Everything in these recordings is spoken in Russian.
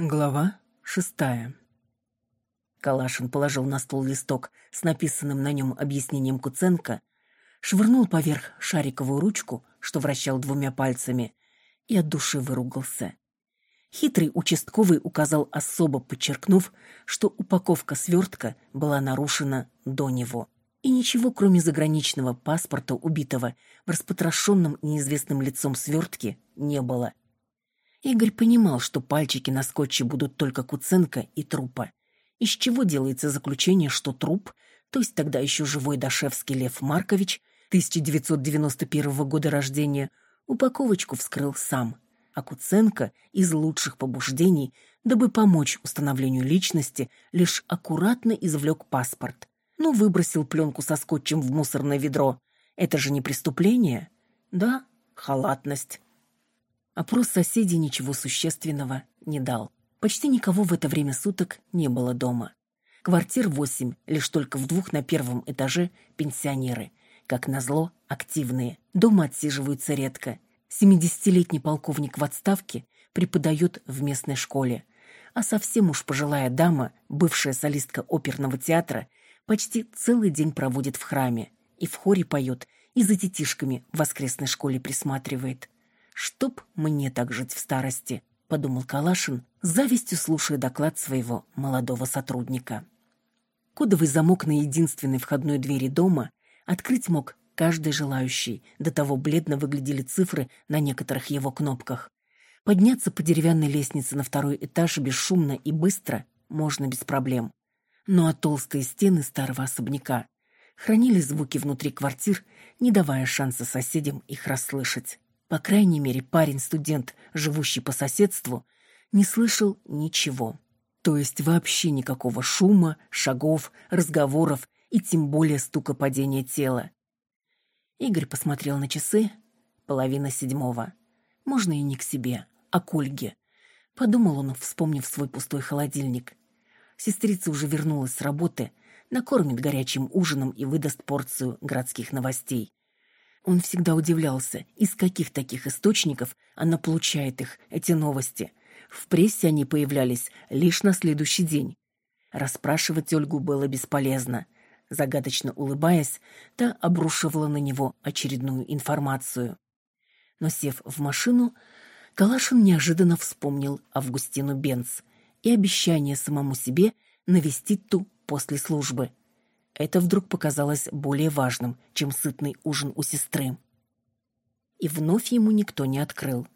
Глава шестая. Калашин положил на стол листок с написанным на нем объяснением Куценко, швырнул поверх шариковую ручку, что вращал двумя пальцами, и от души выругался. Хитрый участковый указал особо, подчеркнув, что упаковка свертка была нарушена до него. И ничего, кроме заграничного паспорта убитого, в распотрошенном неизвестным лицом свертке не было. Игорь понимал, что пальчики на скотче будут только Куценко и трупа. Из чего делается заключение, что труп, то есть тогда еще живой Дашевский Лев Маркович, 1991 года рождения, упаковочку вскрыл сам, а Куценко из лучших побуждений, дабы помочь установлению личности, лишь аккуратно извлек паспорт. Ну, выбросил пленку со скотчем в мусорное ведро. Это же не преступление? Да, халатность. Опрос соседей ничего существенного не дал. Почти никого в это время суток не было дома. Квартир восемь, лишь только в двух на первом этаже пенсионеры. Как назло, активные. Дома отсиживаются редко. Семидесятилетний полковник в отставке преподает в местной школе. А совсем уж пожилая дама, бывшая солистка оперного театра, почти целый день проводит в храме. И в хоре поет, и за детишками в воскресной школе присматривает. «Чтоб мне так жить в старости», — подумал Калашин, завистью слушая доклад своего молодого сотрудника. Кодовый замок на единственной входной двери дома открыть мог каждый желающий, до того бледно выглядели цифры на некоторых его кнопках. Подняться по деревянной лестнице на второй этаж бесшумно и быстро можно без проблем. Ну а толстые стены старого особняка хранили звуки внутри квартир, не давая шанса соседям их расслышать. По крайней мере, парень-студент, живущий по соседству, не слышал ничего. То есть вообще никакого шума, шагов, разговоров и тем более стука падения тела. Игорь посмотрел на часы. Половина седьмого. Можно и не к себе, а к Ольге. Подумал он, вспомнив свой пустой холодильник. Сестрица уже вернулась с работы, накормит горячим ужином и выдаст порцию городских новостей. Он всегда удивлялся, из каких таких источников она получает их, эти новости. В прессе они появлялись лишь на следующий день. Расспрашивать Ольгу было бесполезно. Загадочно улыбаясь, та обрушивала на него очередную информацию. Но, сев в машину, Калашин неожиданно вспомнил Августину Бенц и обещание самому себе навестить ту после службы. Это вдруг показалось более важным, чем сытный ужин у сестры. И вновь ему никто не открыл.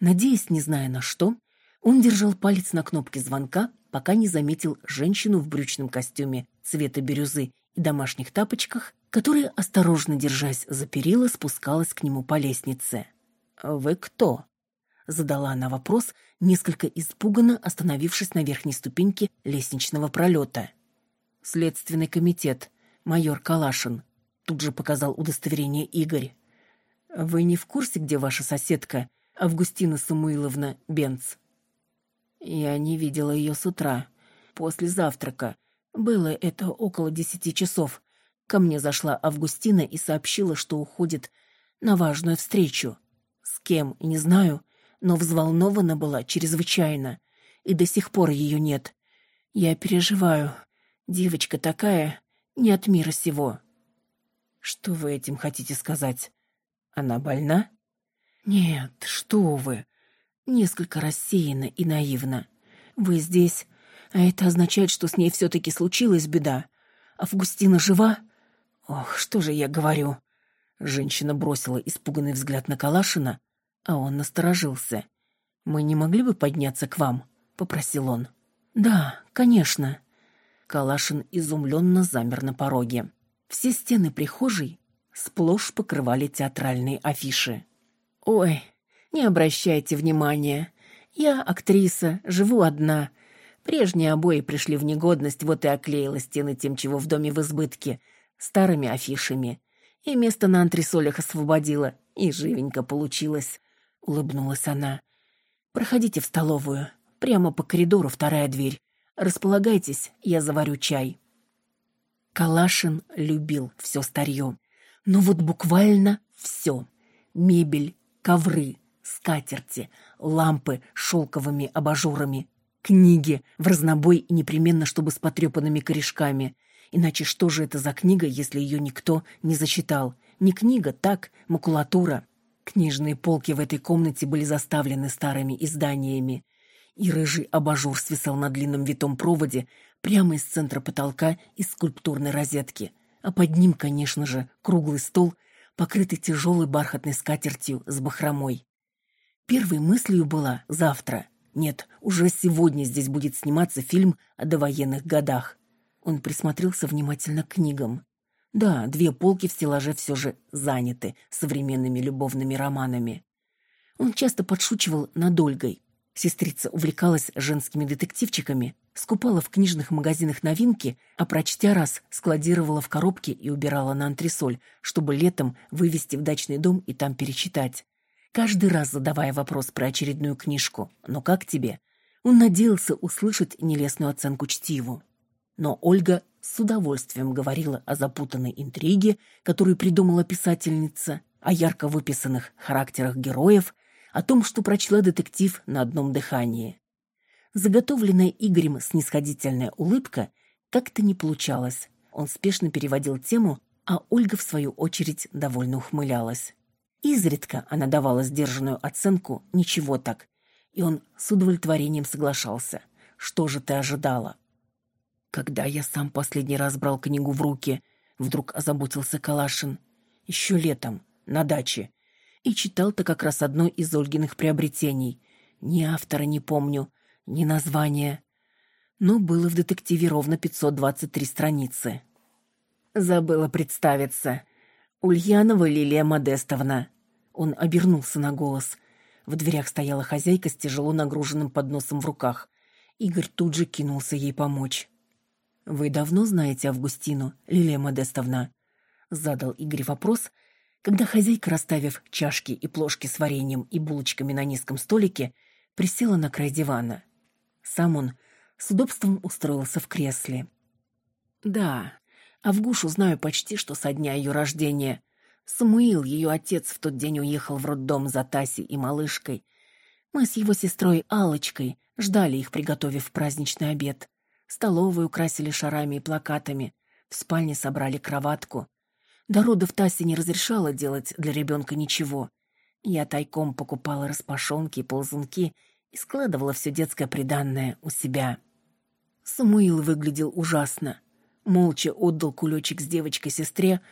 Надеясь, не зная на что, он держал палец на кнопке звонка, пока не заметил женщину в брючном костюме цвета бирюзы и домашних тапочках, которая, осторожно держась за перила, спускалась к нему по лестнице. «Вы кто?» — задала она вопрос, несколько испуганно остановившись на верхней ступеньке лестничного пролета. Следственный комитет, майор Калашин. Тут же показал удостоверение Игорь. Вы не в курсе, где ваша соседка, Августина Самуиловна Бенц? Я не видела ее с утра, после завтрака. Было это около десяти часов. Ко мне зашла Августина и сообщила, что уходит на важную встречу. С кем, не знаю, но взволнована была чрезвычайно, и до сих пор ее нет. Я переживаю, Девочка такая, не от мира сего. Что вы этим хотите сказать? Она больна? Нет, что вы. Несколько рассеяна и наивна. Вы здесь, а это означает, что с ней все-таки случилась беда. Августина жива? Ох, что же я говорю? Женщина бросила испуганный взгляд на Калашина, а он насторожился. «Мы не могли бы подняться к вам?» — попросил он. «Да, конечно», Калашин изумленно замер на пороге. Все стены прихожей сплошь покрывали театральные афиши. «Ой, не обращайте внимания. Я актриса, живу одна. Прежние обои пришли в негодность, вот и оклеила стены тем, чего в доме в избытке, старыми афишами. И место на антресолях освободила, и живенько получилось», — улыбнулась она. «Проходите в столовую. Прямо по коридору вторая дверь. Располагайтесь, я заварю чай». Калашин любил все старье. Но вот буквально все. Мебель, ковры, скатерти, лампы с шелковыми абажурами, Книги, в разнобой и непременно, чтобы с потрепанными корешками. Иначе что же это за книга, если ее никто не зачитал? Не книга, так, макулатура. Книжные полки в этой комнате были заставлены старыми изданиями. И рыжий абажур свисал на длинном витом проводе прямо из центра потолка из скульптурной розетки. А под ним, конечно же, круглый стол, покрытый тяжелой бархатной скатертью с бахромой. Первой мыслью была «завтра». Нет, уже сегодня здесь будет сниматься фильм о довоенных годах. Он присмотрелся внимательно к книгам. Да, две полки в стеллаже все же заняты современными любовными романами. Он часто подшучивал над Ольгой. Сестрица увлекалась женскими детективчиками, скупала в книжных магазинах новинки, а прочтя раз, складировала в коробке и убирала на антресоль, чтобы летом вывести в дачный дом и там перечитать. Каждый раз задавая вопрос про очередную книжку «Ну как тебе?», он надеялся услышать нелестную оценку чтиву. Но Ольга с удовольствием говорила о запутанной интриге, которую придумала писательница, о ярко выписанных характерах героев, о том, что прочла детектив на одном дыхании. Заготовленная Игорем снисходительная улыбка как-то не получалась. Он спешно переводил тему, а Ольга, в свою очередь, довольно ухмылялась. Изредка она давала сдержанную оценку «ничего так», и он с удовлетворением соглашался. «Что же ты ожидала?» Когда я сам последний раз брал книгу в руки, вдруг озаботился Калашин. Еще летом, на даче. И читал-то как раз одно из Ольгиных приобретений. Ни автора не помню, ни названия. Но было в детективе ровно 523 страницы. Забыла представиться. Ульянова Лилия Модестовна. Он обернулся на голос. В дверях стояла хозяйка с тяжело нагруженным подносом в руках. Игорь тут же кинулся ей помочь. «Вы давно знаете Августину, Лилия Модестовна?» Задал Игорь вопрос, когда хозяйка, расставив чашки и плошки с вареньем и булочками на низком столике, присела на край дивана. Сам он с удобством устроился в кресле. «Да, Авгушу знаю почти что со дня ее рождения. Самуил, ее отец, в тот день уехал в роддом за Таси и малышкой. Мы с его сестрой Алочкой ждали их, приготовив праздничный обед. Столовую украсили шарами и плакатами. В спальне собрали кроватку. До родов Тася не разрешала делать для ребенка ничего. Я тайком покупала распашонки и ползунки и складывала все детское приданное у себя. Самуил выглядел ужасно. Молча отдал кулечек с девочкой сестре,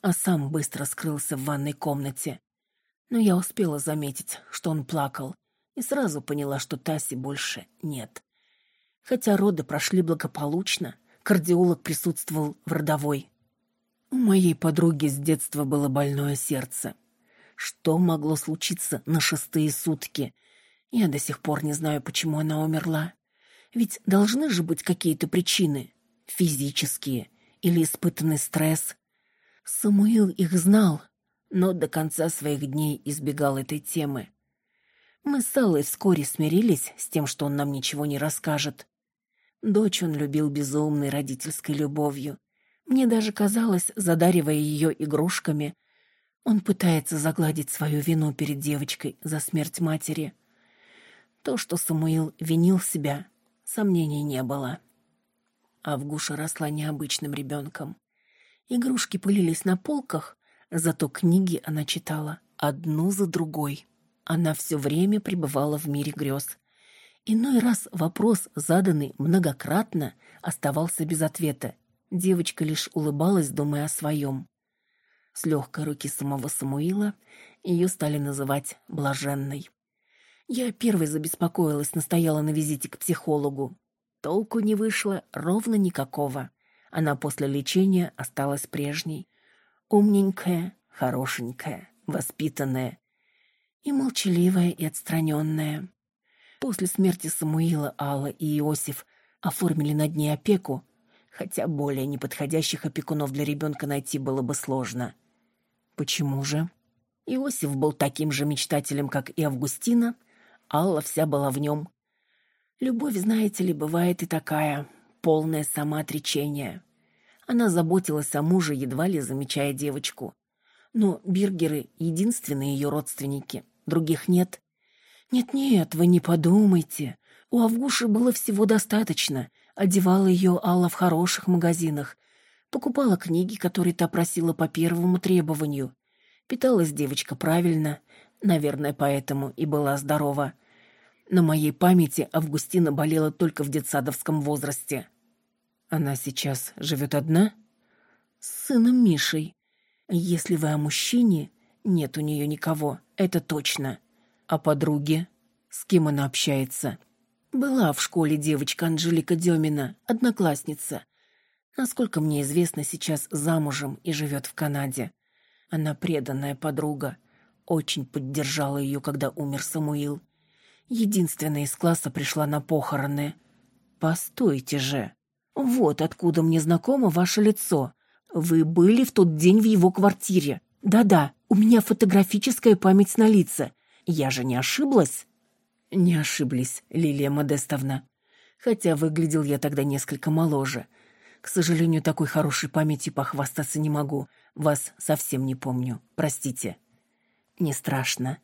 а сам быстро скрылся в ванной комнате. Но я успела заметить, что он плакал, и сразу поняла, что Таси больше нет. Хотя роды прошли благополучно, кардиолог присутствовал в родовой. У моей подруги с детства было больное сердце. Что могло случиться на шестые сутки? Я до сих пор не знаю, почему она умерла. Ведь должны же быть какие-то причины. Физические или испытанный стресс. Самуил их знал, но до конца своих дней избегал этой темы. Мы с Аллой вскоре смирились с тем, что он нам ничего не расскажет. Дочь он любил безумной родительской любовью. Мне даже казалось, задаривая ее игрушками, он пытается загладить свою вину перед девочкой за смерть матери. То, что Самуил винил себя, сомнений не было. Авгуша росла необычным ребенком. Игрушки пылились на полках, зато книги она читала одну за другой. Она все время пребывала в мире грез. Иной раз вопрос, заданный многократно, оставался без ответа. Девочка лишь улыбалась, думая о своем. С легкой руки самого Самуила ее стали называть «блаженной». Я первой забеспокоилась, настояла на визите к психологу. Толку не вышло ровно никакого. Она после лечения осталась прежней. Умненькая, хорошенькая, воспитанная и молчаливая и отстраненная. После смерти Самуила Алла и Иосиф оформили над ней опеку, хотя более неподходящих опекунов для ребенка найти было бы сложно. Почему же? Иосиф был таким же мечтателем, как и Августина, Алла вся была в нем. Любовь, знаете ли, бывает и такая, полное самоотречение. Она заботилась о муже, едва ли замечая девочку. Но Биргеры — единственные ее родственники, других нет. «Нет-нет, вы не подумайте. У Авгуши было всего достаточно. Одевала ее Алла в хороших магазинах. Покупала книги, которые та просила по первому требованию. Питалась девочка правильно. Наверное, поэтому и была здорова. На моей памяти Августина болела только в детсадовском возрасте. Она сейчас живет одна? С сыном Мишей. Если вы о мужчине, нет у нее никого, это точно. А подруге? С кем она общается? Была в школе девочка Анжелика Демина, одноклассница. Насколько мне известно, сейчас замужем и живет в Канаде. Она преданная подруга. Очень поддержала ее, когда умер Самуил. Единственная из класса пришла на похороны. Постойте же. Вот откуда мне знакомо ваше лицо. Вы были в тот день в его квартире. Да-да, у меня фотографическая память на лица. Я же не ошиблась? Не ошиблись, Лилия Модестовна. Хотя выглядел я тогда несколько моложе. К сожалению, такой хорошей памятью похвастаться не могу. Вас совсем не помню. Простите. Не страшно.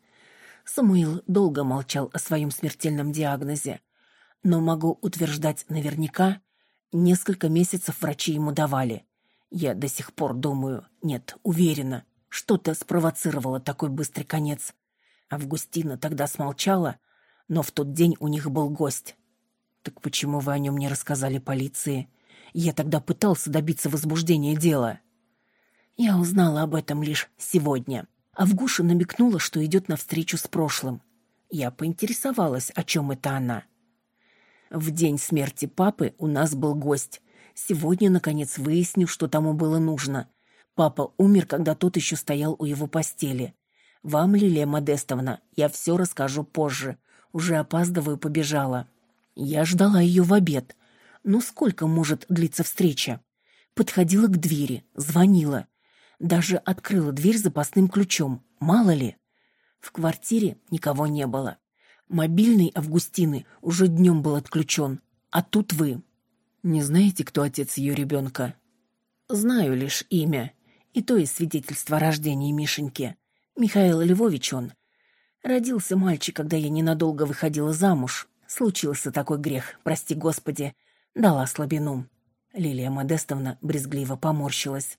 Самуил долго молчал о своем смертельном диагнозе. Но могу утверждать наверняка, несколько месяцев врачи ему давали. Я до сих пор думаю, нет, уверена, что-то спровоцировало такой быстрый конец. Августина тогда смолчала, но в тот день у них был гость. Так почему вы о нем не рассказали полиции? Я тогда пытался добиться возбуждения дела. Я узнала об этом лишь сегодня. Авгуша намекнула, что идет навстречу с прошлым. Я поинтересовалась, о чем это она. В день смерти папы у нас был гость. Сегодня, наконец, выясню, что тому было нужно. Папа умер, когда тот еще стоял у его постели. Вам, Лилия Модестовна, я все расскажу позже. Уже опаздываю, побежала. Я ждала ее в обед. Ну, сколько может длиться встреча? Подходила к двери, звонила. Даже открыла дверь запасным ключом. Мало ли. В квартире никого не было. Мобильный Августины уже днем был отключен. А тут вы. Не знаете, кто отец ее ребенка? Знаю лишь имя. И то из свидетельства о рождении Мишеньки. Михаил Львович он. Родился мальчик, когда я ненадолго выходила замуж. Случился такой грех, прости господи. Дала слабину. Лилия Модестовна брезгливо поморщилась.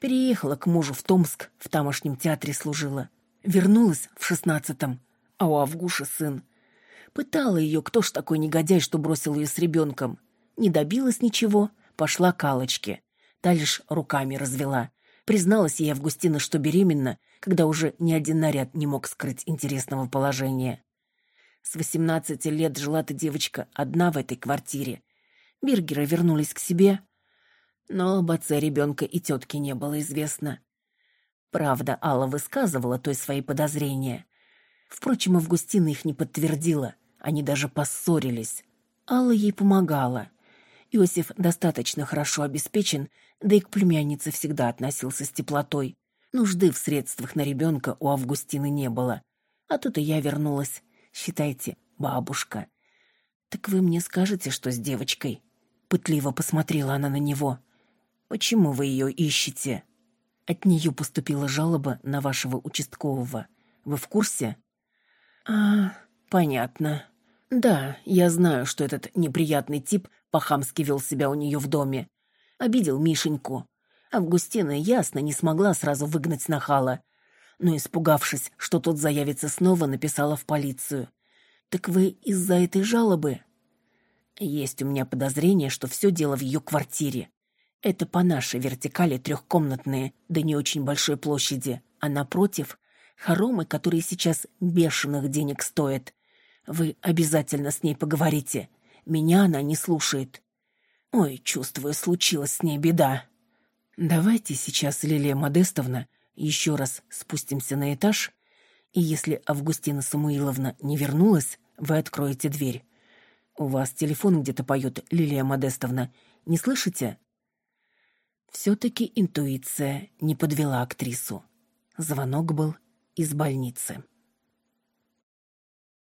Переехала к мужу в Томск, в тамошнем театре служила. Вернулась в шестнадцатом, а у Авгуши сын. Пытала ее, кто ж такой негодяй, что бросил ее с ребенком. Не добилась ничего, пошла к Аллочке. Та лишь руками развела. Призналась ей Августина, что беременна, когда уже ни один наряд не мог скрыть интересного положения. С восемнадцати лет жила-то девочка одна в этой квартире. Биргеры вернулись к себе, но об отце ребенка и тетке не было известно. Правда, Алла высказывала той свои подозрения. Впрочем, Августина их не подтвердила, они даже поссорились. Алла ей помогала. Иосиф достаточно хорошо обеспечен, да и к племяннице всегда относился с теплотой. Нужды в средствах на ребенка у Августины не было. А тут и я вернулась. Считайте, бабушка. Так вы мне скажете, что с девочкой? Пытливо посмотрела она на него. Почему вы ее ищете? От нее поступила жалоба на вашего участкового. Вы в курсе? А, понятно. Да, я знаю, что этот неприятный тип по-хамски вел себя у нее в доме. Обидел Мишеньку. Августина ясно не смогла сразу выгнать нахала. Но, испугавшись, что тот заявится снова, написала в полицию. «Так вы из-за этой жалобы?» «Есть у меня подозрение, что все дело в ее квартире. Это по нашей вертикали трехкомнатные, да не очень большой площади, а напротив — хоромы, которые сейчас бешеных денег стоят. Вы обязательно с ней поговорите. Меня она не слушает. Ой, чувствую, случилась с ней беда. Давайте сейчас, Лилия Модестовна, еще раз спустимся на этаж, и если Августина Самуиловна не вернулась, вы откроете дверь. У вас телефон где-то поет, Лилия Модестовна. Не слышите? Все-таки интуиция не подвела актрису. Звонок был из больницы.